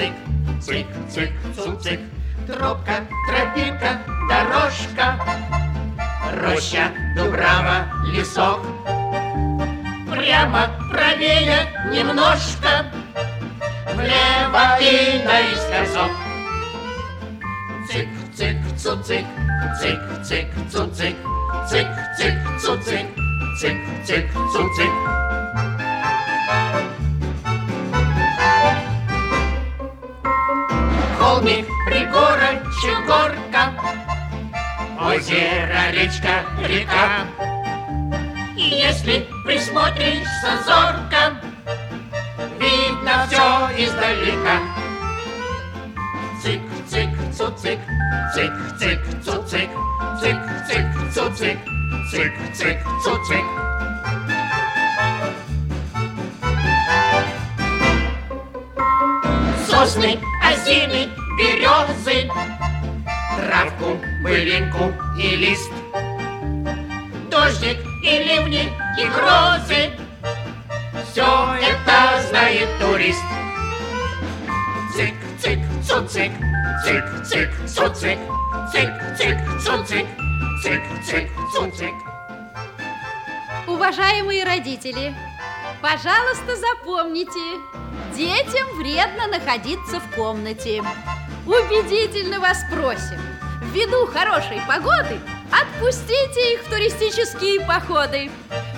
цуцик, цик, цик, цуцик. Тропка, тропинка, дорожка, Роща, дубрава, лесок. Прямо правее немножко, Влево и наискосок. Цик, цик, цуцик, цик, цик, цуцик, цик, цик, цуцик, цик, цик, цуцик. Холмик, пригорочек, горка, Озеро, речка, река. И если присмотришься зорко, Видно все издалека. Цик, цик, цуцик, цик, цик, цуцик, цик, цик, цуцик, цик, цик, цуцик. Сосны, осины, березы, Травку, былинку и лист, Дождик и ливни и грозы, Все это знает турист. Цик, цик, цуцик, цик, цик, цуцик, цик, цик, цуцик, цик, цик, цуцик. Уважаемые родители, пожалуйста, запомните, детям вредно находиться в комнате. Убедительно вас просим, ввиду хорошей погоды отпустите их в туристические походы.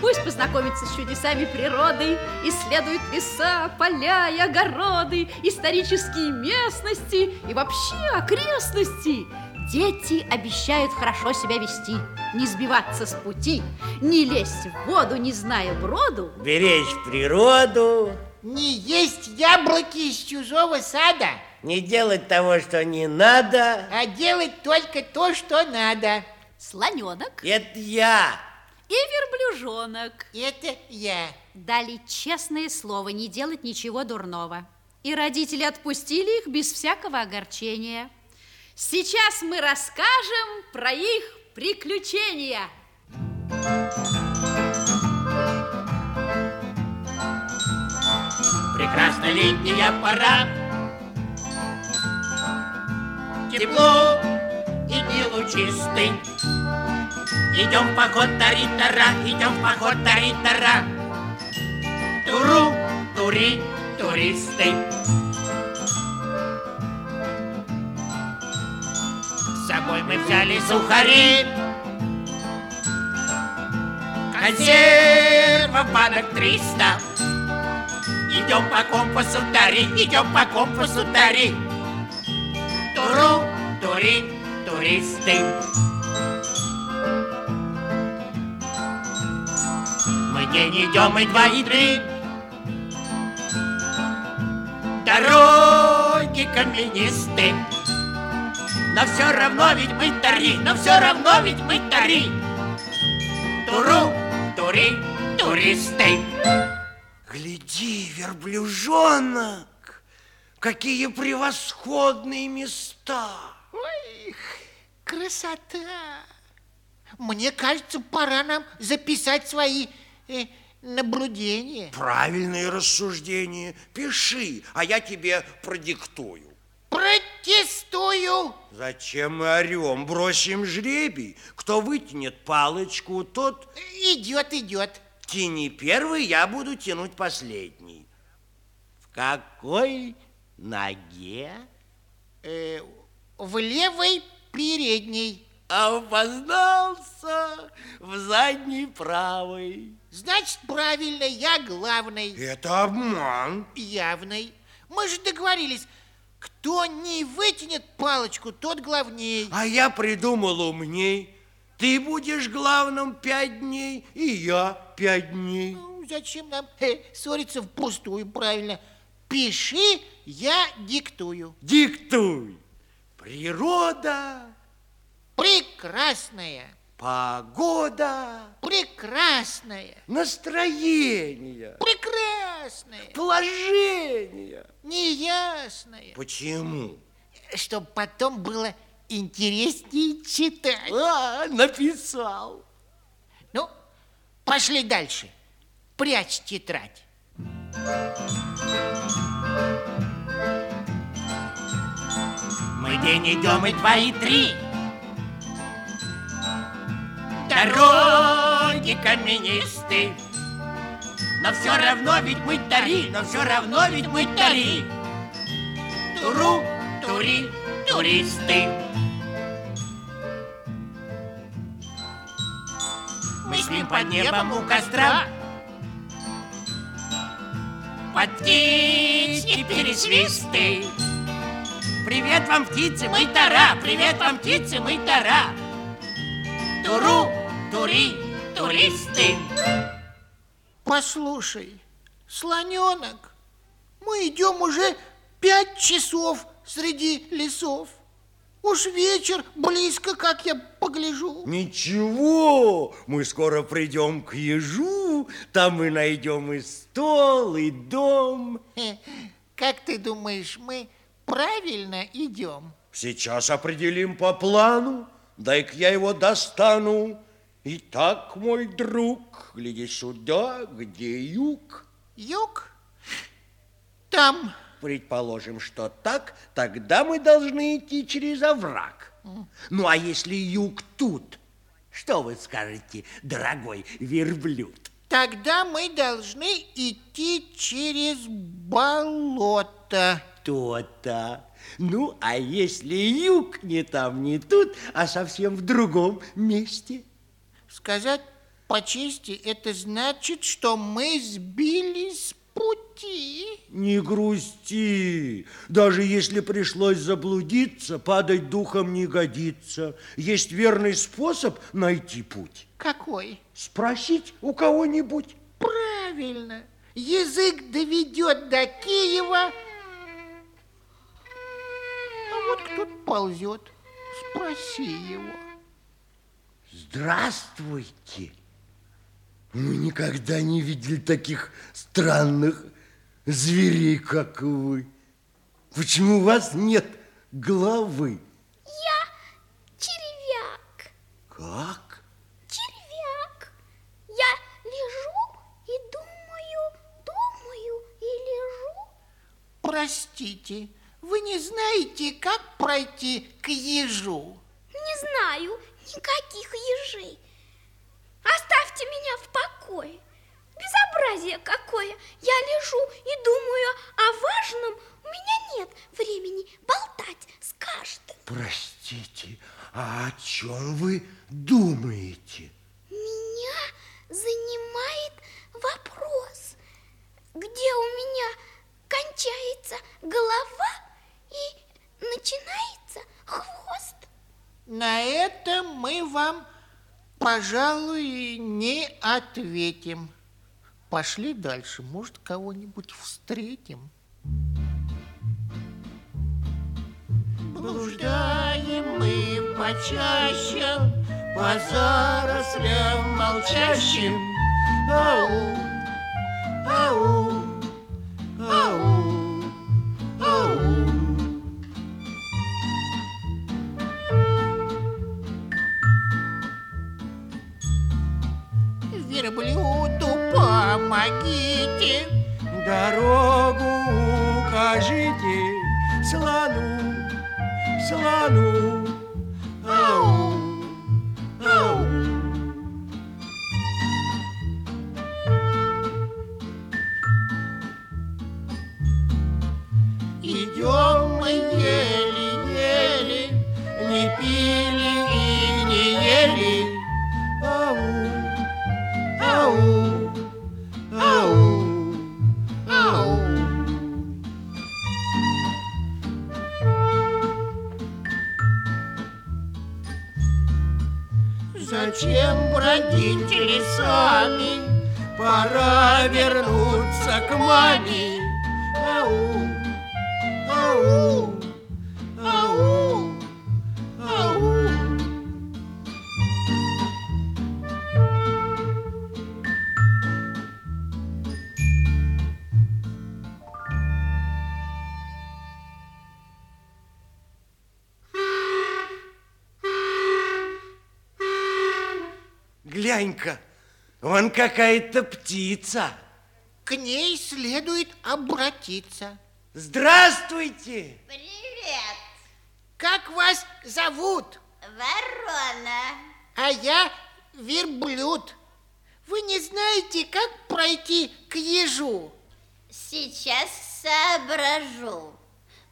Пусть познакомятся с чудесами природы, исследуют леса, поля и огороды, исторические местности и вообще окрестности. Дети обещают хорошо себя вести, не сбиваться с пути, не лезть в воду, не зная броду. Беречь природу, Не есть яблоки из чужого сада, не делать того, что не надо. а делать только то, что надо. Слоненок Это я. и верблюжонок Это я. дали честное слово не делать ничего дурного. И родители отпустили их без всякого огорчения. Сейчас мы расскажем про их приключения. Прекрасная летняя пора. Тепло и дни лучистый Идем в поход тари-тара, идем в поход тари-тара. Туру, тури, туристы. С собой мы взяли сухари. Консервов банок 300 Идем по компасу тари, идем по компасу тари. Туру, тури, туристы. Мы день идем и два и три. Дороги каменисты. Но все равно ведь мы тари, но все равно ведь мы тари. Туру, тури, туристы. Гляди, верблюжонок, какие превосходные места. Ой, красота. Мне кажется, пора нам записать свои э, наблюдения. Правильные рассуждения. Пиши, а я тебе продиктую. Протестую. Зачем мы орем? Бросим жребий. Кто вытянет палочку, тот Идет, идет. Тяни первый, я буду тянуть последний. В какой ноге? Э, в левой передней. А опознался в задней правой. Значит, правильно, я главный. Это обман. Явный. Мы же договорились, кто не вытянет палочку, тот главней. А я придумал умней. Ты будешь главным пять дней, и я пять дней. Ну, зачем нам э, ссориться впустую, правильно? Пиши, я диктую. Диктуй. Природа, Прекрасная, погода, прекрасная, настроение, прекрасная, положение. неясная. Почему? Чтобы потом было интереснее читать. А, написал. Пошли дальше. Прячь тетрадь. Мы день идем и два, и три. Дороги каменисты, но все равно ведь мы тари, но все равно ведь мы тари. Туру, тури, туристы. Спим под небом у костра. Под птички пересвисты. Привет вам, птицы, мы тара. Привет вам, птицы, мы тара. Туру, тури, туристы. Послушай, слоненок, мы идем уже пять часов среди лесов. Уж вечер близко, как я погляжу. Ничего, мы скоро придем к ежу, там мы найдем и стол, и дом. Как ты думаешь, мы правильно идем? Сейчас определим по плану, дай-ка я его достану. Итак, мой друг, гляди сюда, где юг. Юг? Там. Предположим, что так, тогда мы должны идти через овраг. Ну, а если юг тут? Что вы скажете, дорогой верблюд? Тогда мы должны идти через болото. То-то. Ну, а если юг не там, не тут, а совсем в другом месте? Сказать по чести, это значит, что мы сбились пути. Не грусти. Даже если пришлось заблудиться, падать духом не годится. Есть верный способ найти путь. Какой? Спросить у кого-нибудь. Правильно. Язык доведет до Киева. А вот кто-то ползет. Спроси его. Здравствуйте. Мы никогда не видели таких странных зверей, как вы. Почему у вас нет головы? Я червяк, Как? червяк. Я лежу и думаю, думаю и лежу. Простите, вы не знаете, как пройти к ежу? Не знаю никаких ежей. Оставьте меня в покое. Безобразие какое. Я лежу и думаю о важном. У меня нет времени болтать с каждым. Простите, а о чем вы думаете? Меня занимает вопрос, где у меня кончается голова и начинается хвост. На это мы вам, пожалуй, не ответим. Пошли дальше, может, кого-нибудь встретим. Блуждаем мы почаще по зарослям молчащим. Ау, ау, Глянь-ка, вон какая-то птица. К ней следует обратиться. Здравствуйте! Привет! как вас зовут? Ворона. А я верблюд. Вы не знаете, как пройти к ежу? Сейчас соображу.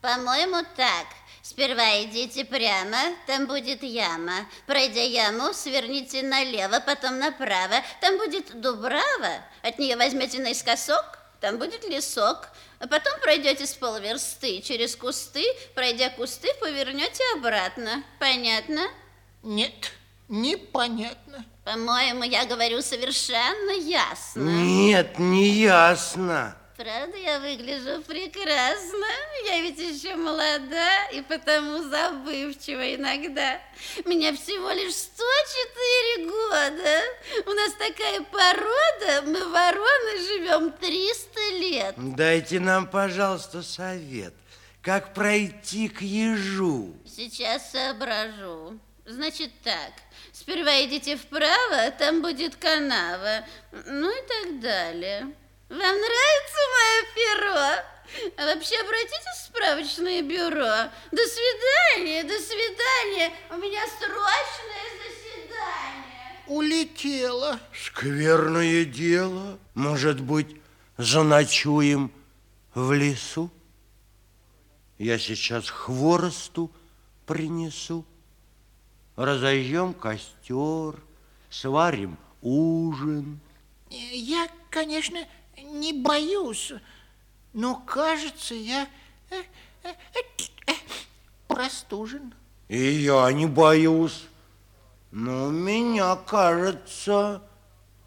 По-моему, так. Сперва идите прямо, там будет яма. Пройдя яму, сверните налево, потом направо. Там будет дубрава. От нее возьмете наискосок, там будет лесок. А потом пройдете с полверсты через кусты. Пройдя кусты, повернете обратно. Понятно? Нет, непонятно. По-моему, я говорю совершенно ясно. Нет, не ясно. Правда, я выгляжу прекрасно. Я ведь еще молода и потому забывчива иногда. Мне всего лишь 104 года. У нас такая порода, мы вороны живем 300 лет. Дайте нам, пожалуйста, совет. Как пройти к ежу? Сейчас соображу. Значит так, сперва идите вправо, там будет канава, ну и так далее. Вам нравится мое перо? А вообще обратитесь в справочное бюро. До свидания, до свидания. У меня срочное заседание. Улетела. Скверное дело. Может быть, заночуем в лесу? Я сейчас хворосту принесу. Разожжем костер, сварим ужин. Я, конечно, не боюсь, но, кажется, я э, э, э, простужен. И я не боюсь. Но у меня, кажется,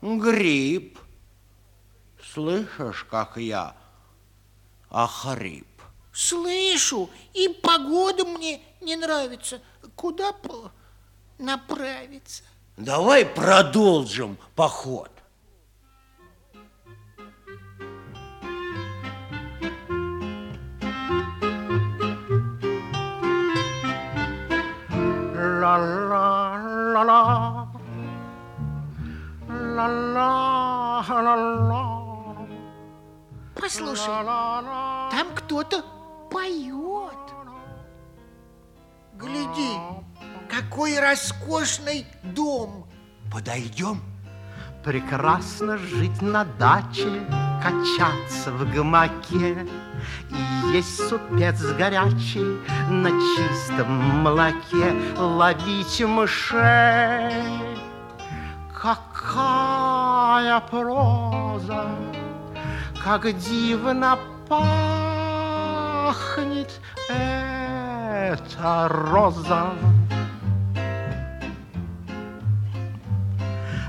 грипп. Слышишь, как я охрип? Слышу, и погода мне не нравится. Куда направиться? Давай продолжим поход. Послушай, там кто-то поет. Гляди, какой роскошный дом. Подойдем? Прекрасно жить на даче, качаться в гамаке И есть супец горячий на чистом молоке Ловить мышей Какая проза, как дивно пахнет эта роза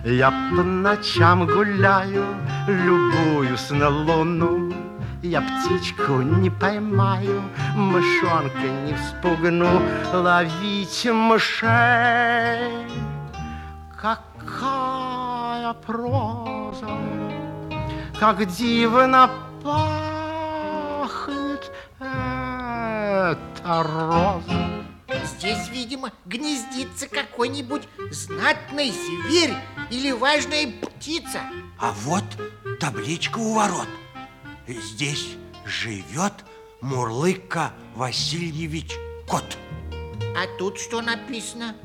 Я по ночам гуляю, любуюсь на луну. Я птичку не поймаю, мышонка не вспугну, ловить мышей. Какая проза, как дивно пахнет эта роза. Здесь, видимо, гнездится какой-нибудь знатный зверь или важная птица. А вот табличка у ворот. Здесь живет Мурлыка Васильевич Кот. А тут что написано?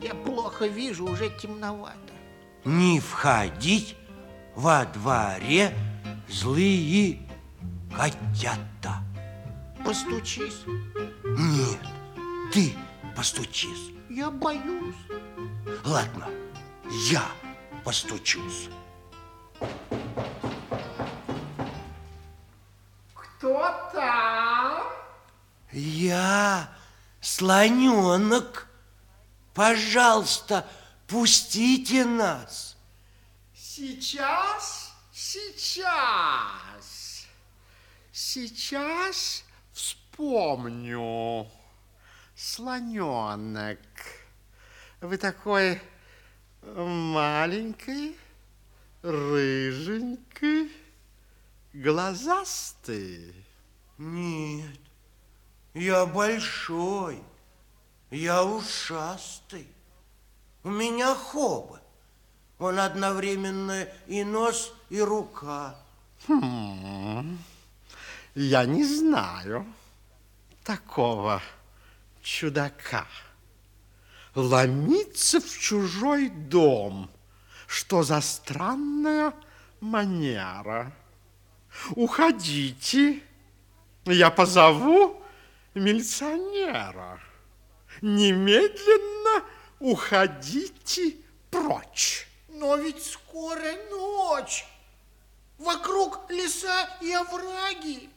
Я плохо вижу, уже темновато. Не входить во дворе злые котята. Постучись. Нет, ты постучись. Я боюсь. Ладно, я постучусь. Кто там? Я слоненок. Пожалуйста, пустите нас. Сейчас, сейчас, сейчас вспомню. Слоненок, вы такой маленький, рыженький, глазастый. Нет, я большой, я ушастый. У меня хобот. Он одновременно и нос, и рука. Хм, я не знаю такого чудака. Ломиться в чужой дом. Что за странная манера? Уходите, я позову милиционера. Немедленно уходите прочь. Но ведь скоро ночь. Вокруг леса и овраги.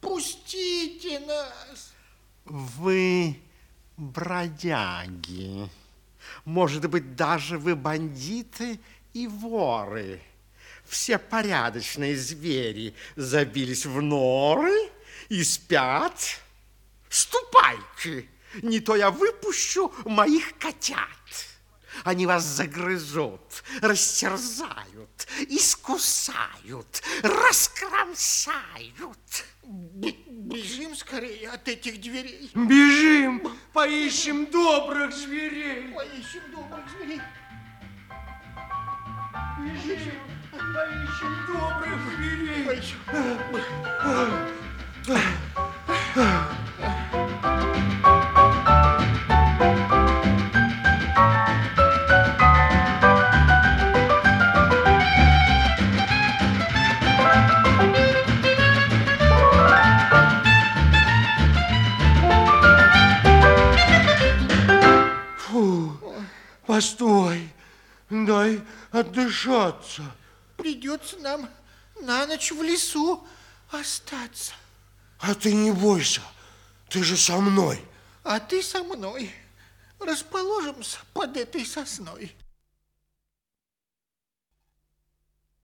Пустите нас. Вы бродяги. Может быть, даже вы бандиты и воры. Все порядочные звери забились в норы и спят. Ступайте, не то я выпущу моих котят. Они вас загрызут, растерзают, искусают, раскромсают. Бежим скорее от этих дверей. Бежим, поищем добрых зверей. Поищем добрых зверей. Бежим, поищем добрых зверей. Поищем. Отдышаться. Придется нам на ночь в лесу остаться. А ты не бойся, ты же со мной. А ты со мной. Расположимся под этой сосной.